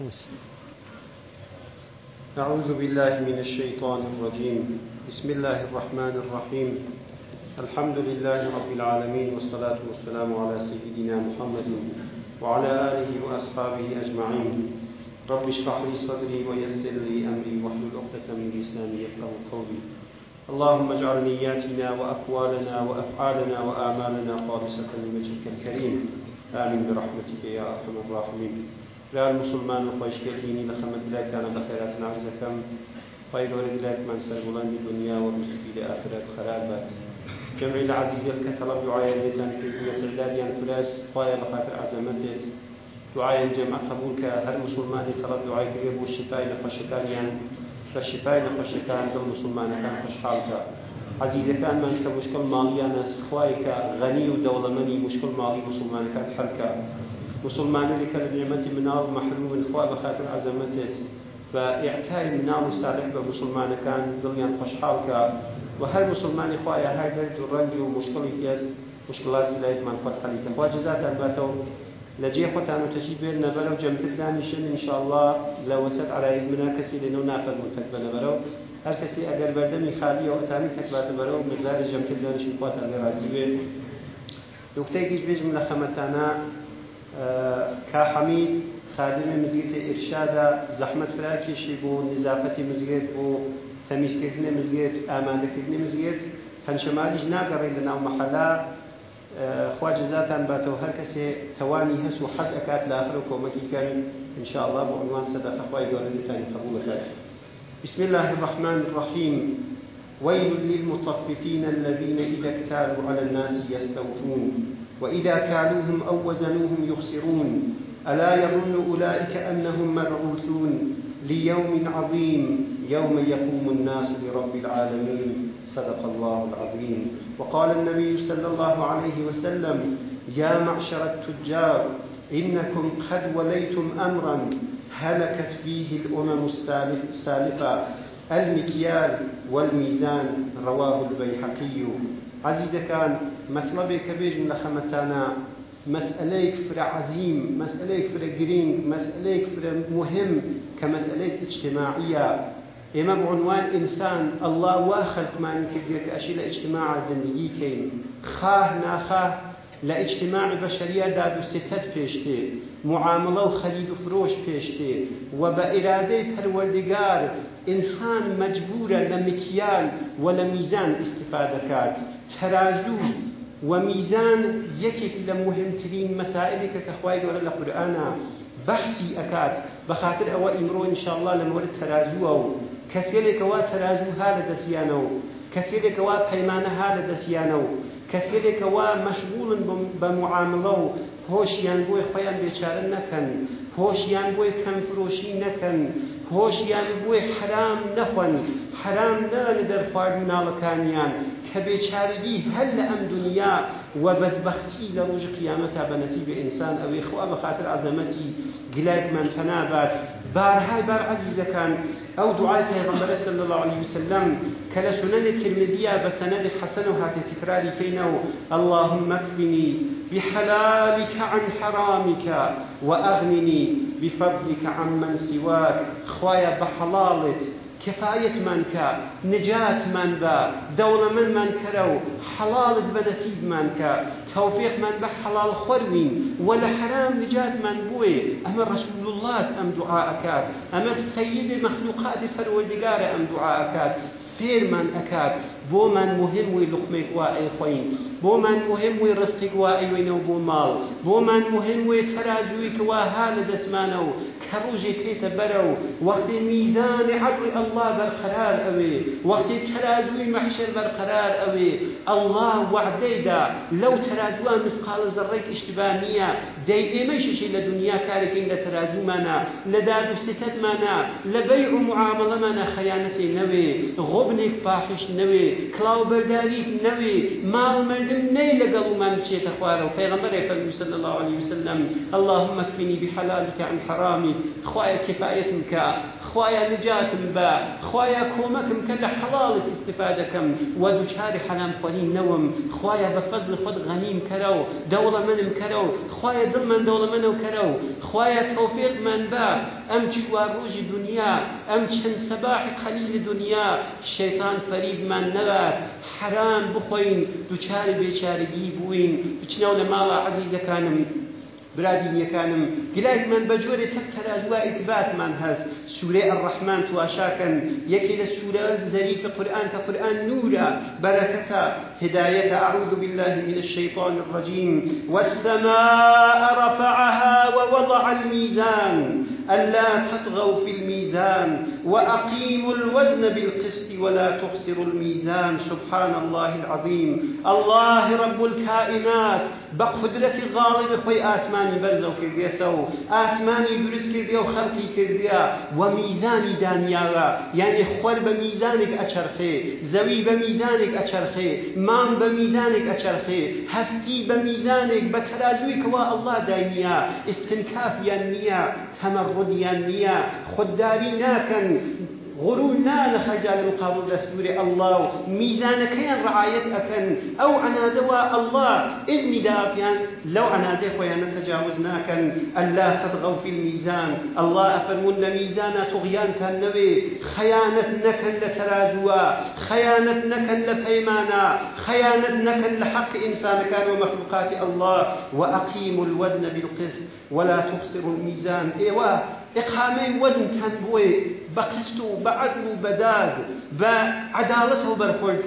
بس أعوذ بالله من الشيطان الرجيم. بسم الله الرحمن الرحيم. الحمد لله رب العالمين والصلاة والسلام على سيدنا محمد وعلى آله وأصحابه أجمعين. رب اشرح لي صدري ويسر لي أمري واحلل عقدة من لساني يفقه قولي. اللهم اجعل نياتنا وأقوالنا وأفعالنا وآمالنا خالصة لوجهك الكريم. آمين برحمتك يا أرحم الراحمين. لا المسلمان وخوش كريني لخمد لا كان بخيرات عزكم خير ولله من سرغلان الدنيا والمسكي لآخرة خرابات جمع العزيز الكترب دعايا ليتان في قوة الله يعني فلاس قايا بخاطر عزمته دعايا جمع قبولك هل مسلمان ترى دعاي كبير والشفاء لخشكان يعني فالشفاء لخشكان دل مسلمان كان خش حالك عزيز كان من كمشكل مالية ناس خوايك غني ودولة مني مشكل مالي مسلمان كان حلك مسلمان لك النعمة من نار محروم الخوا بخاطر عزمته فإعتاي من نار الصالح بمسلمان كان دنيا خش حالك وهل مسلمان خوايا هاي درد الرنج ومشكل ياس مشكلات إلهي من فتح لك خوا جزاك الباتو لجي خوتان وتشيبير نبرو جمتر دانشن إن شاء الله لو وسط على إذمنا كسي لنو ناقل منتك بنبرو. هل کەسی ئەگەر بەردەمی خالی ئەوتانی کەسباتە بەرەوە مقداری ژەمکرددانشی خواتان لێ ڕازیوێ نقطەیەکیش بێژم لە کاحەمید خادمی مزگەتی ئێرشادا زەحمەت فراکێشی بۆ نزافەتی مزگێت بۆ تەمیزکردنی مزگێت ئامادەکردنی مزگێت هەنشەمالیش ناگەڕێ لە ناو مەحەلا خوا جزاتان باتەوە هەر کەسێ توانی هەس و حەز ئەکات لە آخر و کۆمەکی کەن إنشاءالله بۆ عنوان قبول بکات بسم الله الرحمن الرحيم ويل للمطففين الذين إذا اكتالوا على الناس يستوفون وإذا كالوهم أو وزنوهم يخسرون ألا يظن أولئك أنهم مبعوثون ليوم عظيم يوم يقوم الناس لرب العالمين. صدق الله العظيم. وقال النبي صلى الله عليه وسلم يا معشر التجار إنكم قد وليتم أمرا هلكت فيه الأمم السالفة المكيال والميزان. رواه البيحقي عزيز كان مطلبك بيج من لخمتانا مسألة كفر عظيم مسألة كفر جرين مسألة كفر مهم كمسألة اجتماعية ئێمە بعنوان ئینسان الله وا خەلقمانی کردێت کە ئەشی لە کەین خاه ناخاه لە ئیجتماع بەشەریە داد و ستەت پێشتێ معاملە و خەرید و فرۆش پێشتێ و بە ئێرادەی پەروەردگار ئینسان مەجبورە لە لە وميزان يكك لمهمترين مسائلك كخواي قول القرآن. بحثي أكاد بخاطر أو إمرو إن شاء الله لمورد ترازوه. کەسێک وا تەرازوو ها لە دەستیانەوە کەسێک وا پەیمانە ها لە و هۆشیان بۆی خۆیان بێچارە نەکەن. هۆشیان بۆی کەمفرۆشی نەکەن. هۆشیان بۆی حرام نەخۆن. حرام نە لە دەرخوارد مناڵەکانیان کە بێچارگی هەر لە ئەم دنیا و بەدبەختی لە ڕۆژ قیامەتا بە نەسیب ئینسان ئەوەی خوا بە خاطر عەزەمەتی گلایکمان پەنابات. بارهای بار عزیزەکان ئەو دوعای پێغەمبەر صلی الله عليه وسلم لە سنن ترمذیە بە سەنەد حەسەن و اللهم اكفني بحلالك عن حرامك وأغنني بفضلك عمن سواك خوايا بحلالت كفايتمان كا نجاتمان با دولمنمان كرو حلالت بنسيبمان كا توفيقمان بحلال خوروين ولا حرام نجاتمان بوي. أما رسول الله أم دعاء أما السيد مخلوقات فرودقار أم دعاء فێرمان ئەکات بۆمان مهم وی لقمێک وا ئەیخۆین بۆمان مهم وی ڕستێک وا ئەیوێنەوە بۆ ماڵ بۆمان مهم وی تەراجووی کە وا ها و کە ڕۆژێک تێتە بەرە و وەختی میزانی عەدڵی ئەڵڵا بەرقەرار ئەوێ وەختی تەراجووی مەحشر بەرقەرار ئەوێ. ئەڵڵا وعدەیدا لەو تەراجووان مسقالە زەڕێک ئیشتباه نییە. دەی ئێمەشیشی لە دنیا کارێکین لە تەراجوومانە لە لە بەیع و معاملەمانە خەیانەتی نەوێ. غۆبنێک فاحش نەوێ کلااوبەرداری نەوێ. ماڵ مردم نەی لەگەڵ ومان بچێتە خوارە و پەیغەمبەرێ فەرمی صلی الله عليه وسلم اللهم اكفني بحلالك عن حرامي خوایە کفایەتم کە خوایە نجاتم بە خوایە کۆمەکم کە لە حەڵاڵت استفادەکەم و دووچاری حەلامخواری نەوەم خوایە بە فەزل خود غەنیم کەرە و دەوڵە منم کەرە و خوایە دڵمەن دەوڵە منە و کەرە و خوایە تەوفێقمان بە ئەم چوار ڕۆژی دنیا ئەم چەند سەباحی قەلیل دنیا شەیتان فەریبمان نەبات حەرام بخۆین دووچاری بێچارگی بووین بچنەوە لە ماڵە عەزیزەکانم. برادینیەکانم گلایمان بە جۆرێ تەک تەراژوا ئیتباتمان هەست سوورەی ئەڕەحمان تواشاکەن یەکی لە سوورە زەریفە قورئان کە قورئان نورە بەرەکەتە هداية أعوذ بالله من الشيطان الرجيم. والسماء رفعها ووضع الميزان. ألا تطغوا في الميزان. وأقيموا الوزن بالقسط ولا تخسروا الميزان سبحان الله العظيم. الله رب الكائنات. بقدرة غالب خوي آسماني بلزو كرديسو آسماني درس كرديا وخلقي كرديا. وميزاني دانياغا يعني خور بميزانك أشرخي زوي بميزانك أشرخي مام بميزانك أشرخي هستي بميزانك بتراجوي كوا الله داينيا. استنكاف يانيا تمرد يانيا خداري ناكن. غرور نان خرجا لمقابل دستور الله. ميزان كيان رعاية أكن. أو عنادوا الله. إذن دافيان. لو عنادي خويا تجاوزنا كان ألا تطغوا في الميزان. الله أفرمون لميزان طغيان تنبي خيانة نكن لترازوا. خيانة نكن لبيمانا خيانة نكن لحق إنسان كان ومخلوقات الله. وأقيموا الوزن بالقسط. ولا تخسروا الميزان. إيوه إقامة وزن كان بوي بقسط وبعدل وبداد بعدالته برخورد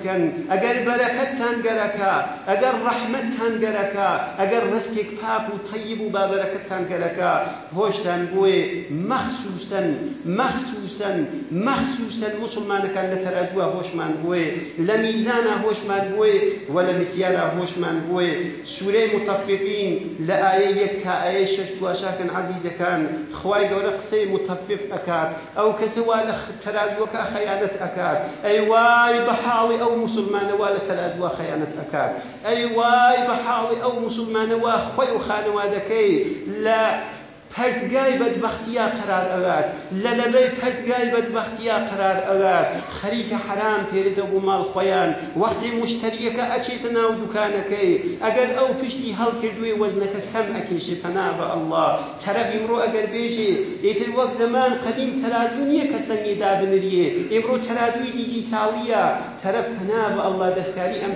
أجر بركتان قركا أجر رحمتان قركا أجر رزقك باب وطيب وبابركتان قركا هوشتان بوي مخصوصا مخصوصا مخصوصا مسلمان كان لتراجوا هوشمان بوي لميزانا هوشمان بوي ولا مكيانا هوشمان بوي سورة مطففين لآية يكتا آية شش واشاكن عزيزة كان خواي قولة قصي مطفف أكاد أو كسوا لخ تراجوك خيانة أكاد أي واي بحالي أو مسلمان ولا تراجوا خيانة أكاد أي واي بحالي أو مسلمان وخوي وخانوا ذكي لا پەرتگای بەدبختیا قرار ئەوات لە لەبەی پەرتگای بەدبختیا قرار ئەوات خەریکە حرام تێرێتە بۆ ماڵ خۆیان وەختی مشتریەکە ئەچێتە ناو دوکانەکەی ئەگەر ئەو پشتی هەڵکردوێ وەزنەکە کەم ئەکێشێ پەنا بە ئەله تەرەبی ڕۆ ئەگەر بێژێ ئێتر وەک زەمان قەدیم تەرازوو نییە کە سەنگی دابنریێ ئێمڕۆ تەرازووی دیجیتاڵیە تەرەف پەنا بە ئەله دەستکاری ئەم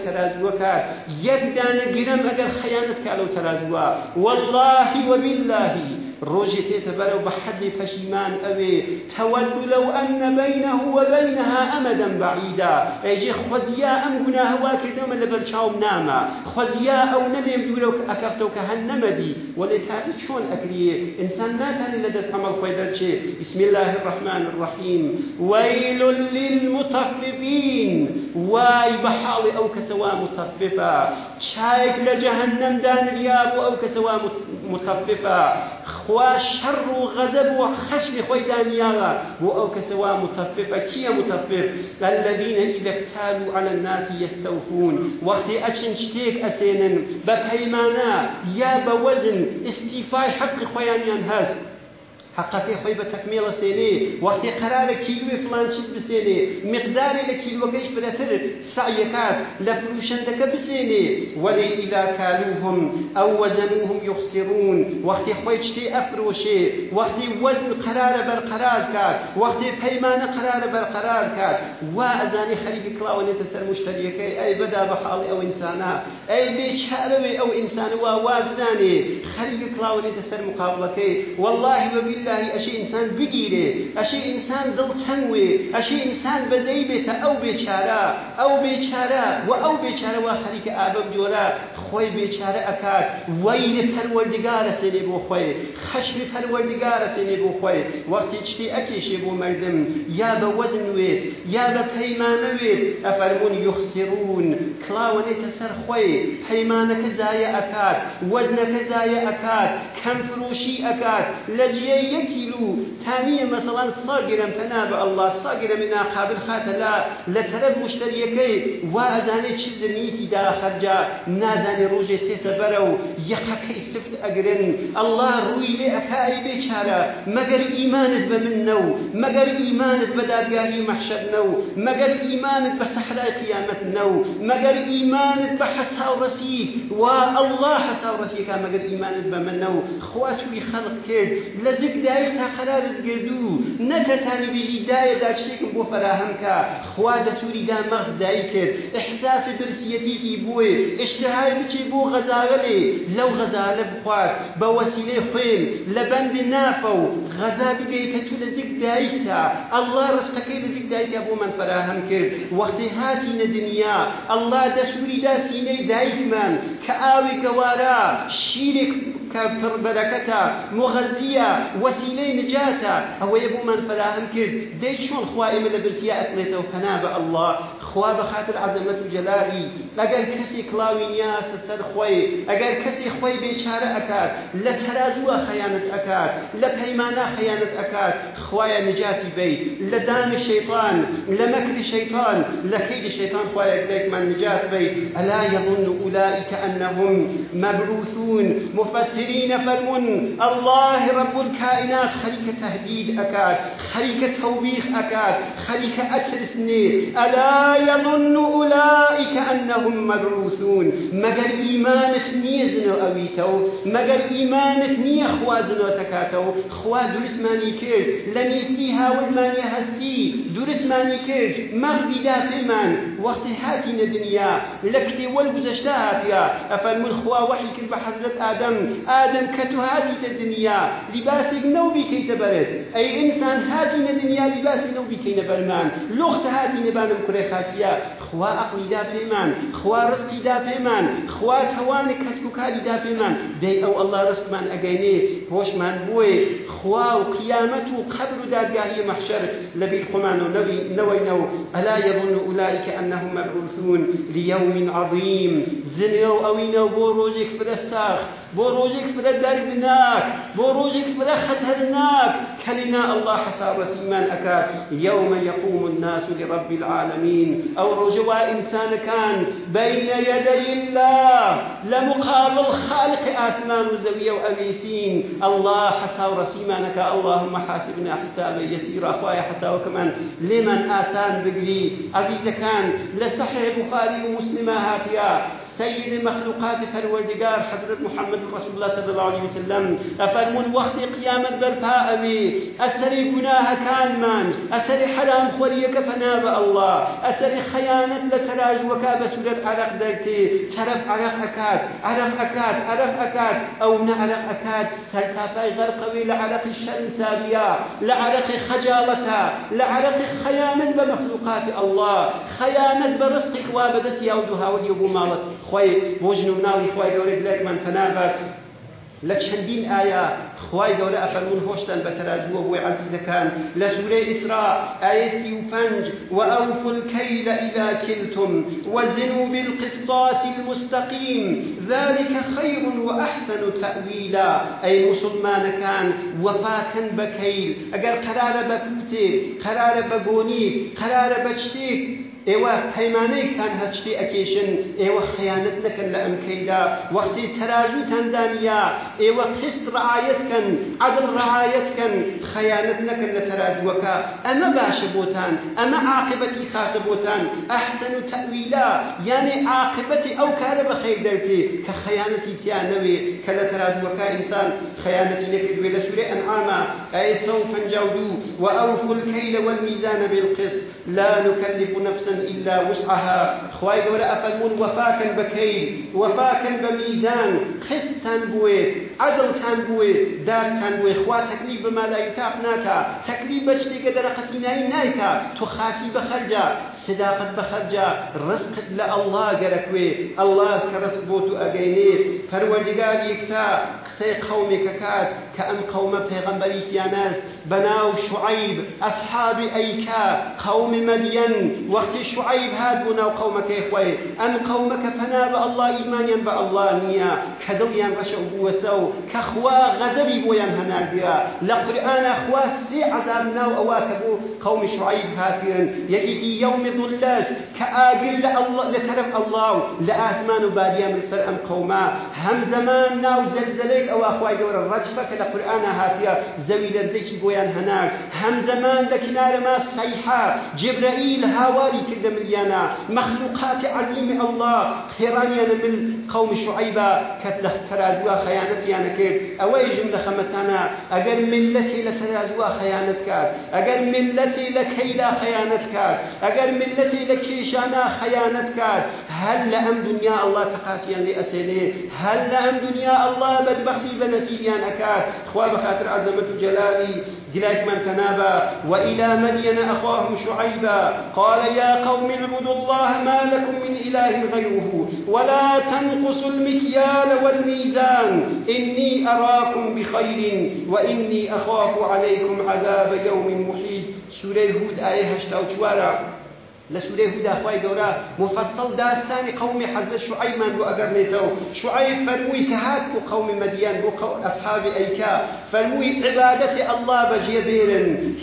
کات یەک دانە گرم ئەگەر خەیانت کا لەو تەرازووە واللهی وباللهی ڕۆژێ تێتە بەرەو بە حەدی پەشیمان ئەوێ تەوەلو لەو ئەنە بەینەه وبەینەها ئەمەدەم بەعیدا ئەیجێ خۆزیا ئەم گوناهوا کردەمە لە بەرچاوم نامە خۆزیا ئەو نەلێم دوورە و ئەکەفتەوە کە هەن نەمەدی وەلێ تاتی چۆن ئەکریێ ئینسان ناتانی لە دەست ئەمەڵ خۆی دەرچێ بسم الله الرحمن الرحيم. ويل للمطففين واي بحالي أو كسوا مطففة شايك لجهنم دان الياب أو كسوا مطففة خوا شر و غضب و خشم خۆی دانیاوە بۆ ئەو کیە متفف؟ الذين إذا اكتالوا على الناس يستوفون. وقتی ئەچن شتێک ئەسێنن بە بە وەزن استیفای حق خۆیانیان هەست حقەکەی خۆی بە تەکمێڵە سێنێ وەختی قرارە کیلوێ فلان چیت بسێنێ مقداری لە کیلوەکەیش فرەتر سعیەکات لە فروشەندەکە بسێنێ وەلی ئیدا کالوهم ئەو وەزنوهم یخسرون وەختی خۆی شتێ ئەفرۆشێ وەختی وەزن قرارە بەرقەرار کات. وەختی پەیمانە قرارە بەرقەرار کات. وا ئەزانی خەریکی کڵاوەنێتە سەر مشتریەکەی ئەی بەدا بە حاڵی ئەو ئینسانە. ئەی بێچارەوێ ئەو ئینسانە وا وابزانێ خەریکی کڵاوەنێتە سەر مقابڵەکەی والله بەبیل بالله ئەشی ئینسان بگیرێ ئەشی ئینسان دڵ چەنوێ ئەشی ئینسان بەدەی بێتە ئەو بێچارە ئەو بێچارە و ئەو بێچارەوە خەریکە ئابەم جۆرە خۆی بێچارە ئەکات وەیلە پەروەردگارە سێنێ بۆ خۆی خەشمی پەروەردگارە سێنێ بۆ خۆی وەختی چتی ئەکێشێ بۆ مردم یا بە وەزن وێت یا بە پەیمانە وێت ئەفەرمون یخسرون کڵاوەنێتە سەر خۆی پەیمانەکە زایە ئەکات وەزنەکە زایە ئەکات کەم فروشی ئەکات لە 记录。ثانيا مثلا صاقرا فناب الله صاقرا من قابل خات لا لترب مشتريكي وازاني تشز نيتي دا خرجا نازاني روجي تتبرو يقك استفت اقرن الله روي لي اكاي بيشارة مگر ايمانت بمنو مگر ايمانت بدادگاهي محشر نو مگر ايمانت بسحراء قيامت نو مگر ايمانت بحساو رسيك والله حساو رسيك مگر ايمانت بمنو خواتوي خلق كرد لزق دایک تا قرارت گردو نەتەتانی بیهیدایەدا شتێکم بۆ فەراهەم کە خوا دەسووریدا مەغز دای کرد. احساس درسیەتیکی بووێ. اشتهای بچی بۆ غەزاغلێ لەو غەزالە بخوات. بە وەسیلەی خوێن لە بەندی نافە و غەزا بگەیتە تو لە زیک دایکتا ئەله ڕستەکەی لە زیک دایکە بۆ من فەراهەم کرد. وەختی هاتی نە دنیا. ئەله دەسووریدا سینەی دایکمان. کە ئاوی گەوارە. شیرێک کە پڕبەرەکەتە مغەزیە وەسیلەی نجاتە. ئەوەیە من فراهم کرد. دەی چۆن خوا ئێمە لە بە ئەله خوا بە خاطر عەزەمەت و جەلالی ئەگەر کەسی کڵاوی نیاسە سەر خۆی ئەگەر کەسی خۆی بێچارە ئەکات لە تەرازووە خەیانەت ئەکات لە پەیمانە نجاتی بیت لە دامی شەیطان لە مەکری شەیطان لە کەیدی لێکمان نجات بیت. ئەلا يظن أولئك أنهم مبعوثون مفسرين فرمون الله رب الكائنات خليك تهديد أكاد خليك توبيخ أكاد خليك أترسني ألا يظن أولئك أنهم مبعوثون مگر إيمانك نيزنو أويتو مگر إيمانك ني خوازنو تكاتو خوا درسماني كرد لنيستيها والماني هستي درسماني كرد مغدي دافع من. وقت هاتي الدنيا لكتي والگزشتا هاتيا أفرمون خوا وحي كرد بحضرت آدم. آدم كتو هاتي الدنيا لباسك نو بكي تبرد. أي إنسان هاتي الدنيا لباسك نو بكي نبرمان لغت هاتي نبانم كري خاتيا خوا عقلي دا پێمان خوا ڕستی دا پێمان خوا توانێک کەسب و کاری دا پێمان دەی ئەو ئەله ڕستمان ئەگەینێ خۆشمان بۆیێ خوا و قیامەت و قبر و دادگاهی مەحشەر لەبیر خۆمان و نەوەینەوە ئەلا يظن أولئك أنهم مبعوثون ليوم عظيم زنێ و ئەوینە بۆ ڕۆژێک فرە ساخت بۆ ڕۆژێک فرە دەردناک بۆ ڕۆژێک فرە خەتەرناک کەلینا الله حساب سیمان ئەکات يوم يقوم الناس لرب العالمين أو رجوا إنسان كان بين يدي الله لمقابل خالق آسمان وزوية وأبيسين الله حساب رسيمانك اللهم حاسبنا حسابا يسيرا أخويا حساب كمان لمن آسان بقري عزيز كان لصحيح بخاري ومسلمة هاتيا سيد المخلوقات فالوردقار حضرة محمد رسول الله صلى الله عليه وسلم أفرمون وقت قيامة برفاء أبي أسري جناها كان من أسري حرام خوريك فناب الله أسري خيانة لتراج وكاب سورة عرق درتي شرف عرق أكاد عرق أكاد عرق أكاد أو نعرق أكاد سرطافي غرقوي لعرق الشر سابيا لعرق خجالتا لعرق خيانة بمخلوقات الله. خيانة برزقك وابدس يودها واليوم مالت. بۆ ژن و مناڵی خۆی گەورەی لێکمان پەنابات لە چەندین ئایا خی گەورە ئەفەرمون هۆشتان بە تەراجووە بۆی عزیزەکان. لە سوورەی ئیسرا ئاەتی و پنج الكيل إذا كلتم وزنوا بالقسطاس المستقيم ذلك خير وأحسن تأويلا أي مسلمان كان وفاكا بكيل أجر قرار بكوتي قرار ببوني قرار بشتيك ئێوە پەیمانەیەکتان هەچتی ئەکێشن ئێوە خەیانەت نەکەن لە ئەمکەیدا وەختی تەراژوتاندانیا ئێوە قست ڕعایەتکەن عدل ڕعایەتکەن خەیانەت نەکەن لە تەراجوەکە ئەمە باشە بۆتان ئەمە عاقبەتی خاسە بۆتان ئەحسن و تەویلا یعنی عاقبەتی ئەو کارە بە خەیر دەرتێ کە خەیانەتی تیا نەوێ کە لە تەراجوەکە ئینسان خەیانەتی نەکردوێ لە سوورێ ئەنعامە ئەی سە و پەنجاو دوو وأوفوا الكيل والميزان بالقسط. لا نكلف نفسا إلا وسعها. خواي قولا أفلمون وفاكا بكيل وفاكا بميزان. قسطا بويت عدل كان بويت دار كان بويت. خوا تكليف بما لا يتاق ناتا. تكليف بجتي قدر قسيناي نايتا. تخاسي بخرجا صداقت بخرجا. رزقت لا الله قركوي الله كرزق بوتو أغيني فروردقار يكتا. قسي قومك كات كأن قوم پیغمبري تياناس بناو شعيب أصحاب أيكا قوم مدين وقت شعيب هاد بناو قومك إخوي أم قومك فناب الله إيمان ينبع الله نيا كدل ينبشع بوسو كخوا غدبي بويان هناك بيا لقرآن أخوا سي عذاب ناو أواكبو قوم شعيب هاتين يجي يوم ظلاس كآقل لترف الله لآثمان باديا من سر أم قوما هم زمان ناو زلزليك أو أخوي دور الرجفة لقرآن هاتيا زوي للذيش بويان هناك هم زمان لكنار ما صيحة جبرائيل هاواري كده مليانا مخلوقات عظيم الله خيرانيانا من قوم شعيبة كتله تراجوا خيانتيانا كير أوي جملة خمتانا أقل ملتي لتراجوا خيانت كات أقل ملتي لكيلا خيانت كات أقل ملتي لكيشانا خيانت كات هل لأم دنيا الله تقاسيا لأسئله هل لأم دنيا الله بدبختي بنسيبيان أكاد خواب بخاطر عظمة جلالي جلاك من تنابا. وإلى مدين أخاهم شعيبا قال يا قوم اعبدوا الله ما لكم من إله غيره ولا تنقصوا المكيال والميزان إني أراكم بخير وإني أخاف عليكم عذاب يوم محيط سورة الهود آية 84 لسوله هدى خواهي قولا مفصل داستان قوم حزر شعيما وأقر نيتو شعيب فرموه كهات قوم مديان وقو أصحاب أيكا فرموه عبادة الله بجيبير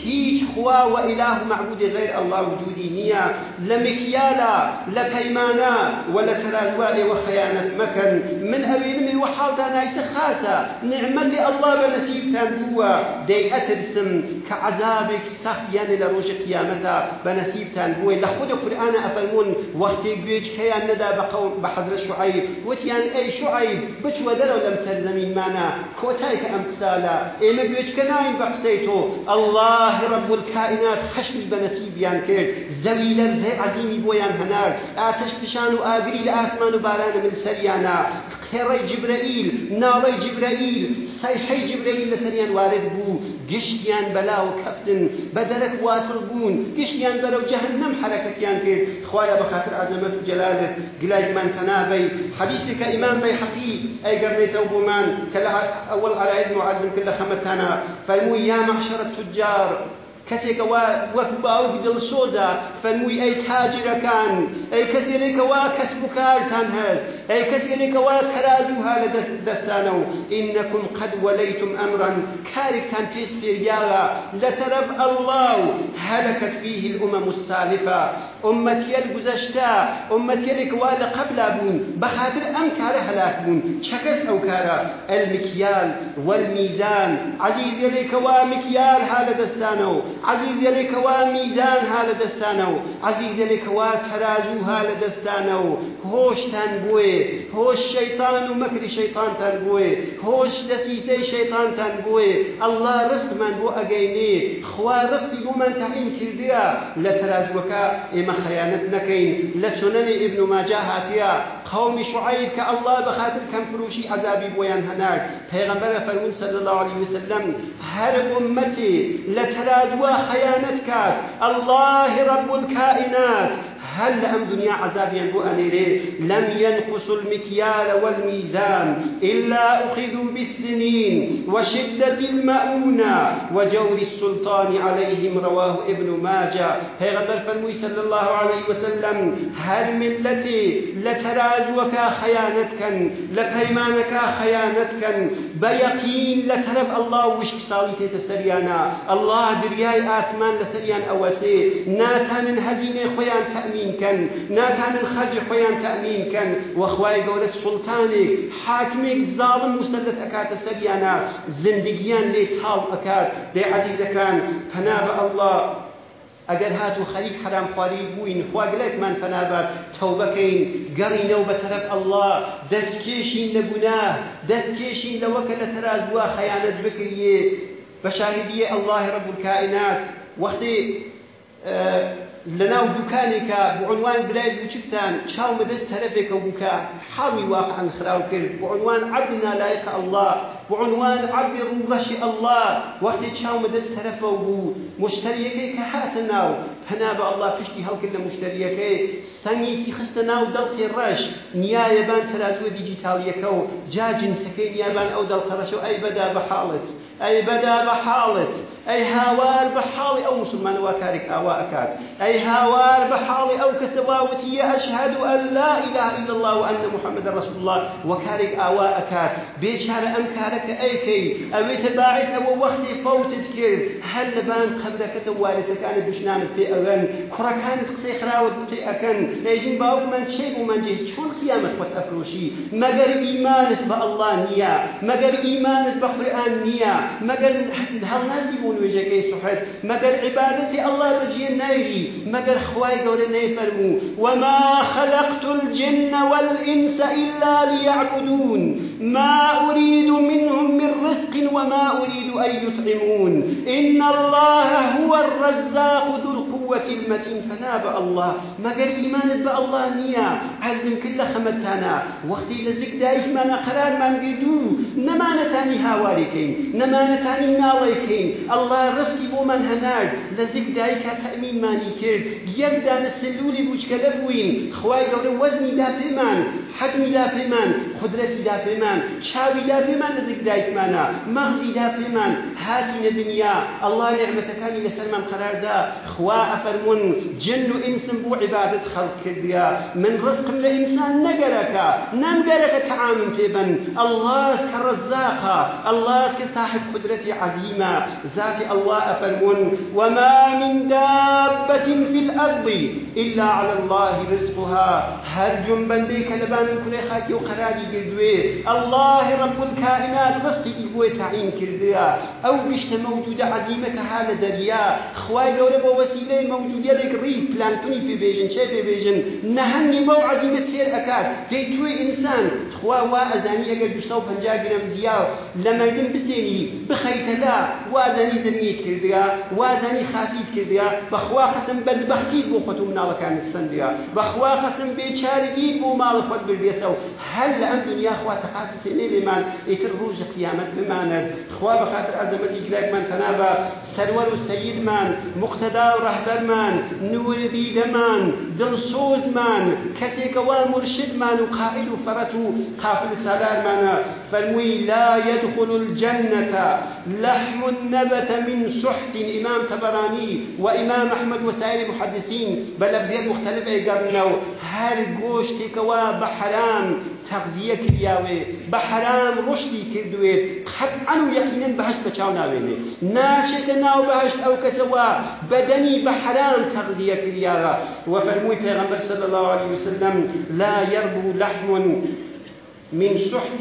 هيج خوا وإله معبود غير الله وجودي نيا لمكيالا لكيمانا ولترالوالي وخيانة مكن من أبين من ئەوێنمی وە حاڵتان نایسە خاتە نعمەتی الله بە نەسیبتان بووە دەی ئەترسم کە عەذابێک سەخت یانێ لە ڕۆژی قیامەتە بە نەسیبتان بووە لە خود قورآن ئەفەرمون وەختێک گوێچکەیان نەدا بە قەوم بە حەزرە شعیب وتیان ئەی شعیب بچوە دەرەوە لەم سەرزەمینمانە کۆتای کە ئەم قسالە ئێمە گوێچکە ناین بە قسەی تۆ الله رب الكائنات خشمی بە نەسیبیان کرد زەوی لەرزەی عەزیمی بۆیان هەنار ئاتەش پیشان و لە و من سەریانە خێڕەی جبرەئیل ناڵەی جبرەئیل سەیحەی جبرەئیل لەسەریان وارد بوو. گشتیان بەلاو کەفتن بە واصل بوون. گشتیان بەرەو جەهنەم حرەکەتیان کرد. خوایە بەخاتر عەزەمەت و جەلالت. گلایمان پەنابەی حەدیثی کە ئیمان بەیحەقی ئەیگەڕێتەوە بۆمان کە لە ئەوەڵ عەرایز معەزم کرد لە خەمەتانە. فەرمووی یا مەحشەر التجار کەسێکەوە وەک باوک دڵسۆزە فەرمووی ئەی تاجرەکان. ئەی کەسێکەوە کەسب و کارتان هەست. ئەی کەسێکەوە تەرازوها لە دەستانە و ئینەکم قەد وەلەیتم ئەمران کارێکتان پێش پێریاڵە لە تەرەف ئەڵڵاو هەلەکەت فیه الأمم السالفة. ئومەتیە گوزەشتە ئومەتیەێکوا لە قەبلا بوون بەخاتر ئەم کارە هەلاک بوون چەکەس ئەو کارە المکیال والمیزان عەزیزێکەوە مکیال ها لە دەستانەوە عزیز یەلێکەوە میزان ها لە دەستانە و عزیز یەلێکەوە تەرازوو ها لە هۆش شەیطان و مەکری شەیطانتان بووێ هۆش دەسیسەی شەیطانتان بووێ ئەلله ڕستمان بۆ ئەگەینێ خوا ڕستی بۆمان تەعین کردووە لە تەرازوەکە ئێمە خەیانەت نەکەین لە سنەنی ئبن و ماجا هاتیە قومی شعیب کە ئەلله بەخاتر کەم فروشی عذابی بۆیان هەنار پەیغەمبەر فەرمون صلی الله عليه وسلم هەر ئومەتی لە تەرازوە خەیانەت الله رب الكائنات. هل أم دنيا عذاب ينبو أنيري لم ينقصوا المكيال والميزان إلا أخذوا بالسنين وشدة المؤونة وجور السلطان عليهم رواه ابن ماجه. غبر فالموي صلى الله عليه وسلم هل ملتي لتراجوك خيانتك لفيمانك خيانتك بيقين لترف الله وشك صالتي تسريانا الله درياي آسمان لسريان أوسي ناتان هزيمي خيان تأمين كان ناتان الخرج خيان تأمين كان. وخواي قولة سلطانك حاكمك ظالم مسلط أكاد سريانا زندگيان لي تاو أكاد لي عزيز كان. فناب الله. ئەگەر هات و خەریک حرام خواگلێکمان فەنابات تەوبەکەین گەڕینەوە بەتەرەف ئەله دەستکێشین لە گوناه دەستکێشین لەوەکە لە تەراز بووە خەیانەت بکریێ بە شاهدیە ئەلله رب الكائنات. وەختی لەناو دوکانێکە بعنوان برای بچکتان چاومە دەست تەرەفێکە بووکە حاڵی واقعا خراو کرد. بعنوان عبد نالایق الله بعنوان عبد ڕوڕەشی الله. وەختی چاومە دەست تەرەفە بوو مشتریەکەی کە هاتە پەنا بە الله پشتی هەڵکرد لە مشتریەکەی. سەنگێکی خستە ناو دڵتی ڕەش نیایەبان تەرازوە دیجیتالیەکە و جا جنسەکەی نیابان ئەو دڵقەڕەش و ئەی بەدا بە حاڵت ئەی بەدا بە حاڵت ئەی هاوار بە حاڵی ئەو مسلمانەوە کارێک ئاوا ئەکات. ئەی هاوار بە حاڵی ئەو کەسەواوتی ئەشهد ئەن لا إله إلا الله وأن محمد رسول الله وكارك آواء أكاد بيشار أم كارك أيكي أوي تباعد أو وقت فوتت كير هل لبان قبرك توارث كان بشنامت في كرا كانت قصي خراوت بتي أكن يجين باوك من شيء ومن جيه شون قيامة خط أفروشي مگر إيمانت بالله نيا مگر إيمانت بقرآن نيا مگر هل نازي بون وجهك سحت مگر عبادتي الله بجيه نايري مگر خواي قول نيفرمو وما خلقت الجن والإنس إلا ليعبدون. ما أريد منهم من رزق وما أريد أن يطعمون. إن الله هو الرزاق ذو القوة المتين فناب الله. مگر إيمانت بالله نيا عزم كل خمتانا. وقتي لزك دايش ما نقرار ما نقدو. نما نتاني هاواريكين نما نتاني ناڵێکین ئەله ڕستی بۆ من هەنار لە زیک دایکە تەمینمانی کرد یەکدانە سلولی بوچکە لە بووین خی گەورە وەزنی دا پێمان حەجمی دا پێمان قدرەتیدا پێمان چاویدا پێمان نزیک دایکمانە مەغزیدا پێمان هاتینە دنیا ئەڵڵا نعمەتەکانی لەسەرمان قەراردا خوا ئەفەرمون جن و ئینسم بۆ عیبادت خەڵق کردیا. من ڕزقم لە ئینسان نەگەرەکە نەمگەرەکە تەعامم پێبن الله کە ڕزاقە الله کە صاحب قدرەتی عەزیمە ذاتی الله ئەفەرمون وما من دابة في الأرض إلا على الله رزقها. هر كلبان كل خاكي وقراري قردوي الله رب الكائنات رزقي إبوي تعين كرديا أو بشت موجودة عظيمة هذا دريا خواي قولة بوسيلة موجودة لك ريس بلانتوني في بيجن شي في بيجن نهني بو عظيمة سير أكاد جيتوي إنسان خوا وأزاني أقل بشتو پنجا گرم زياو لما يدن بسيني بخيت لا وأزاني زميت كرديا وأزاني خاسيت كرديا بخوا قسم بدبختي بو خطو مناڵەکانت سندیا. بەخوا قەسم بۆ خۆت بردێتەوە هەر لە ئەم دنیا خوا تەقاسی سێنێ لێمان ئیتر ڕۆژە قیامەت بمانێت خوا بەخاتر ئەزەمەتی گرێکمان تەنابە سەروەر و سەیدمان مقتەدا و ڕەهبەرمان نوری بیدەمان دڵسۆزمان کەسێکەوە مرشدمان و قائد و فەرەت و قافل سالارمانە فەرمووی لا يدخل الجنة. لحم نبت من سحت. إمام تبراني وإمام أحمد وسائر المحدثين. بلفظيات مختلفة يقرنوا هر گۆشتێکەوە بە حرام تەغزیە کردیاوێ بە حرام ڕشتی کردوێت قەتعەن و یەقینەن بەهشت بە چاو ناوێنێ ناچێتە ناو بەهشت ئەو کەسەوە بەدەنی بە حرام تەغزیە کردیاوە وفەرمووی پێغەمبەر صلی الله عليه وسلم لا يربو لحم من سحت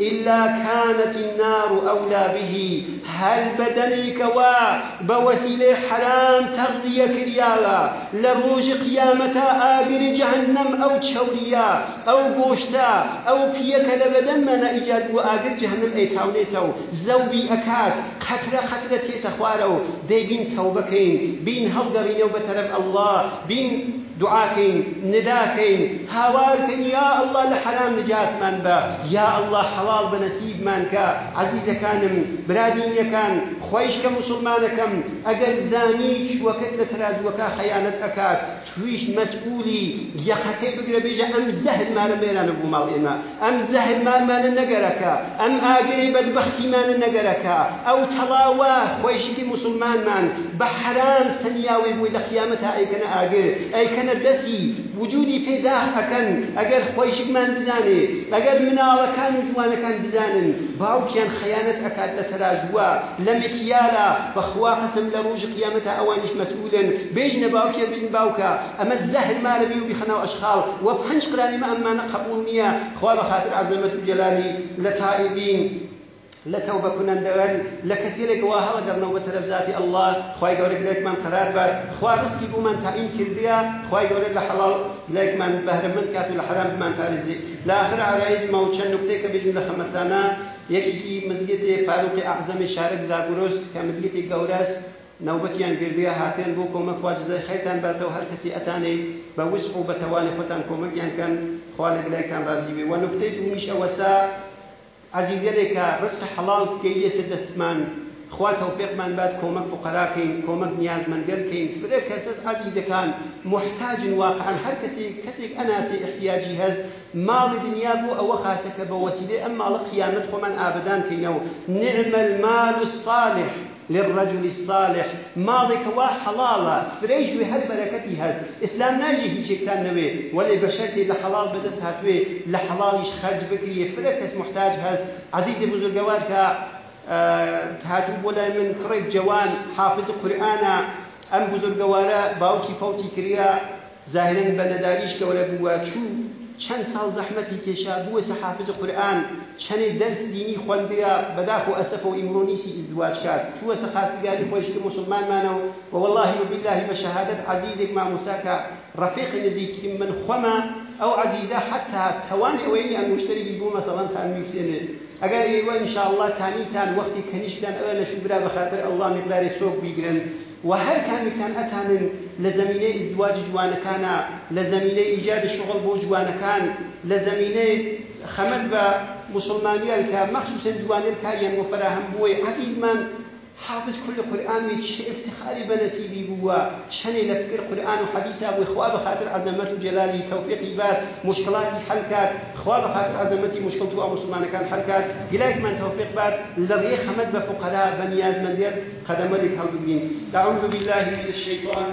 إلا كانت النار أولى به. هل بدنيك وا بوسيلة حرام تغذية كريالا؟ لروج قيامة آبر جهنم أو تشوريا أو بوشتا؟ أو فيك لبدن من إيجاد وآبر جهنم أي تاونيتو؟ زوبي أكاد خطرة خطرة تيتخوارو دي بين توبكين بين هفضرين وبترف الله بين دعاكين نداكين. هاواركين يا الله لحرام نجات من با. يا الله حلال بنسيب من كا. عزيز كانم برادين يكان. خويش كمسلمان كم اگر زانيش وكت لتراز وكا خيانت اكاد شويش مسؤولي. يخطي بقرا بيجا أم زهد مال ميران أبو مال اما أم زهد مال مال نقركا. أم آقري بدبختي مال نقركا. أو تلاوا خويش كي مسلمان من. بحرام سنياوي بوي لقيامتها أي كان آقر. أي كان ئەگەر دەستی وجودی پێدا ئەەکەن ئەگەر خۆیشکمان بزانێ ئەگەر مناڵەکان و جوانەکان بزانن باوکیان خەیانەت ئەکات لە تەراژوە لە مکیالا بەخوا قەسم لە ڕۆژ قیامەتە ئەوانیش مەسئولن بێژنە باوکێ بین باوکە. ئەمە زەهر مالەبی و بیخەنەوە ئەشخاڵ. وە پنج قرانی مە ئەمانە قبول نییە. خوا بە خاطر عەزەمەت و جەلالی لە تائبین لە تەوبە کنەندەوەن لە کەسێک وا هەڵە دەبنەوە بە تەرەف ذاتی الله. خی گەورە لێکمان قرار بەر خوا ڕسکی بوومان تاعین کردیا خی گەورە لە حەڵال لێکمان بەهرەمەند کات و لە حرام بمان پارێزی لە آخر عرایزمە و چەند نقطەیەکە بێژین لە خەمەتانە یەکێکی مزگەتی فاروقی ئەعزەمی شارک زاگورۆس کە مزگەتی گەورەس نوبەتیان گردویا هاتێن بۆ کۆمەک واجزای خەیتان باتەوە هەر کەسی ئەتانەی بە وسق و بە تەوانی خۆتان کۆمەکیان کەن خوا لە گلایتان ڕازی بێ و نقطەی دومیش عزیزێکە ڕست حەڵال بکەیەسە دەستمان خوا تەوفێقمان بات کۆمەک فقراکەین کۆمەک نیازمەندەرکەین فرێ کەسەس عزیزەکان محتاجن واقعا. هەر کەسێک کەسێک ئەناسی احتیاجی هەست. ماڵی دنیا بۆ ئەوە خاسەکە بە وەسیلێ ئەم ماڵە قیامەت خۆمان ئابدان کەینەوە. نعم المال الصالح. للرجل الصالح. ماضي كوا حلالا فريش هل بركتي هز إسلام ناجي هيك كان نوي ولا بشرتي لحلال بدس هاتوي لحلالش خرج بكري. فركس محتاج هز عزيزي بزرگوار كا هاتو بولا من كريب جوان حافظ قرآن. أم بزرگوارا باوكي فوتي كريا. ظاهرا بلداريش كولا بواتشو چەند ساڵ زەحمەتی کێشا بووە سەحافز قورآن چەندێک دەرس دینی خوێندەیە بەداخ و ئەسەف و ئیمرۆنیسی ئیزدواج کات. چووە سەخاستگاری خۆشکی مسلمانمانەوە. و والله وبالله بشهادت عزيزك ما موساكا رفيق نزيك من خما أو عزيزة حتى تواني أويني أن مشتري بو مثلا كان ميكسيني أقال إيوه إن شاء الله تاني تان وقتي كنيشتان أولا شبرا بخاطر الله مقدار سوق بيقرن وهر كان كان لزميني ازدواج جوانا كان لزميني إيجاد الشغل بو جوانا كان لزميني خمد با مسلمانيا كان مخصوصا جوانا كان وفراهم بوي عديد من حافظ كل قرآن ويتش افتخاري بنتيبي بوا شني لفكر قرآن وحديث أبو إخوة بخاطر عظمته جلالي توفيق بات مشكلاتي حلكات إخوة بخاطر عظمتي مشكلته أبو سلمان كان حلكات قلاك من توفيق بات لغي خمد بفقراء بنياز من دير خدمتك هل أعوذ بالله من الشيطان